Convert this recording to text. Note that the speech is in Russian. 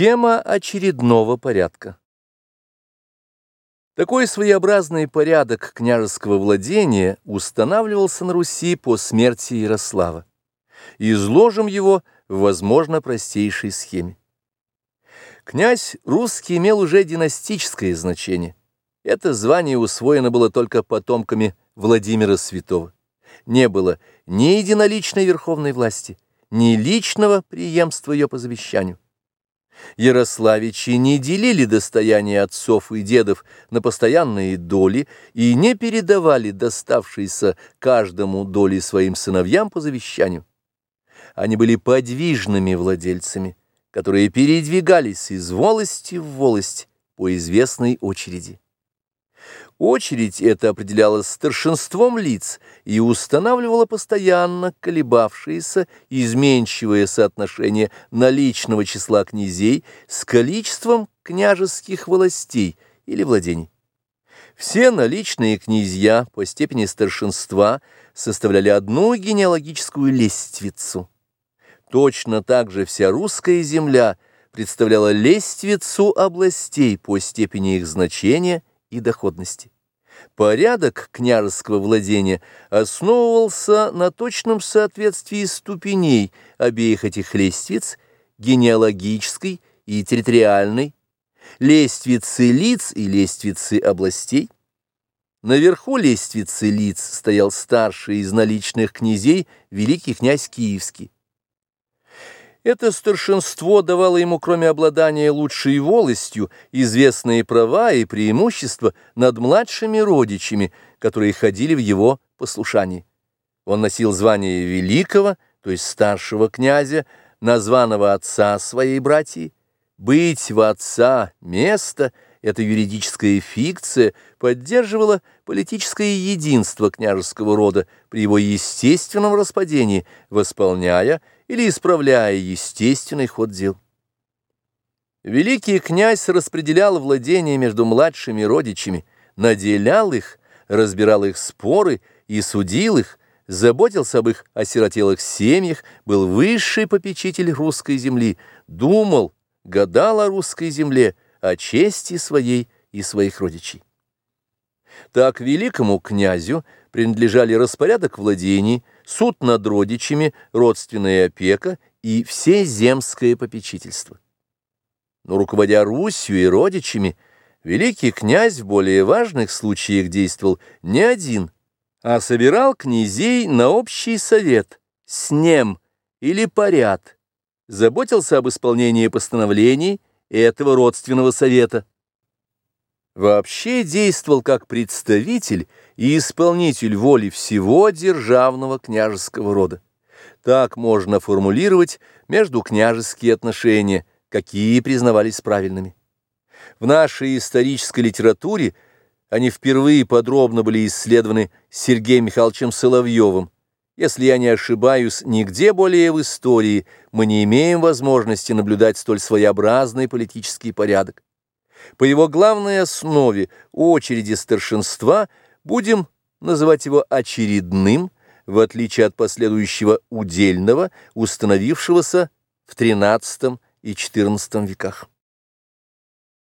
Схема очередного порядка. Такой своеобразный порядок княжеского владения устанавливался на Руси по смерти Ярослава. Изложим его в, возможно, простейшей схеме. Князь русский имел уже династическое значение. Это звание усвоено было только потомками Владимира Святого. Не было ни единоличной верховной власти, ни личного преемства ее по завещанию. Ярославичи не делили достояние отцов и дедов на постоянные доли и не передавали доставшиеся каждому доли своим сыновьям по завещанию. Они были подвижными владельцами, которые передвигались из волости в волость по известной очереди. Очередь эта определялась старшинством лиц и устанавливала постоянно колебавшееся изменчивое соотношение наличного числа князей с количеством княжеских властей или владений. Все наличные князья по степени старшинства составляли одну генеалогическую лествицу. Точно так же вся русская земля представляла лествицу областей по степени их значения и доходности. Порядок княжеского владения основывался на точном соответствии ступеней обеих этих лестниц, генеалогической и территориальной, лестницы лиц и лестницы областей. Наверху лестницы лиц стоял старший из наличных князей, великий князь Киевский. Это старшинство давало ему, кроме обладания лучшей волостью, известные права и преимущества над младшими родичами, которые ходили в его послушании. Он носил звание великого, то есть старшего князя, названного отца своей братьи. Быть в отца место, эта юридическая фикция, поддерживала политическое единство княжеского рода при его естественном распадении, восполняя или исправляя естественный ход дел. Великий князь распределял владения между младшими родичами, наделял их, разбирал их споры и судил их, заботился об их осиротелых семьях, был высший попечитель русской земли, думал, гадал о русской земле, о чести своей и своих родичей. Так великому князю принадлежали распорядок владений, суд над родичами, родственная опека и все земское попечительство. Но руководя Русью и родичами, великий князь в более важных случаях действовал не один, а собирал князей на общий совет, снем или поряд, заботился об исполнении постановлений этого родственного совета, вообще действовал как представитель и исполнитель воли всего державного княжеского рода. Так можно формулировать междукняжеские отношения, какие признавались правильными. В нашей исторической литературе они впервые подробно были исследованы Сергеем Михайловичем Соловьевым. Если я не ошибаюсь, нигде более в истории мы не имеем возможности наблюдать столь своеобразный политический порядок. По его главной основе очереди старшинства будем называть его очередным, в отличие от последующего удельного, установившегося в XIII и XIV веках.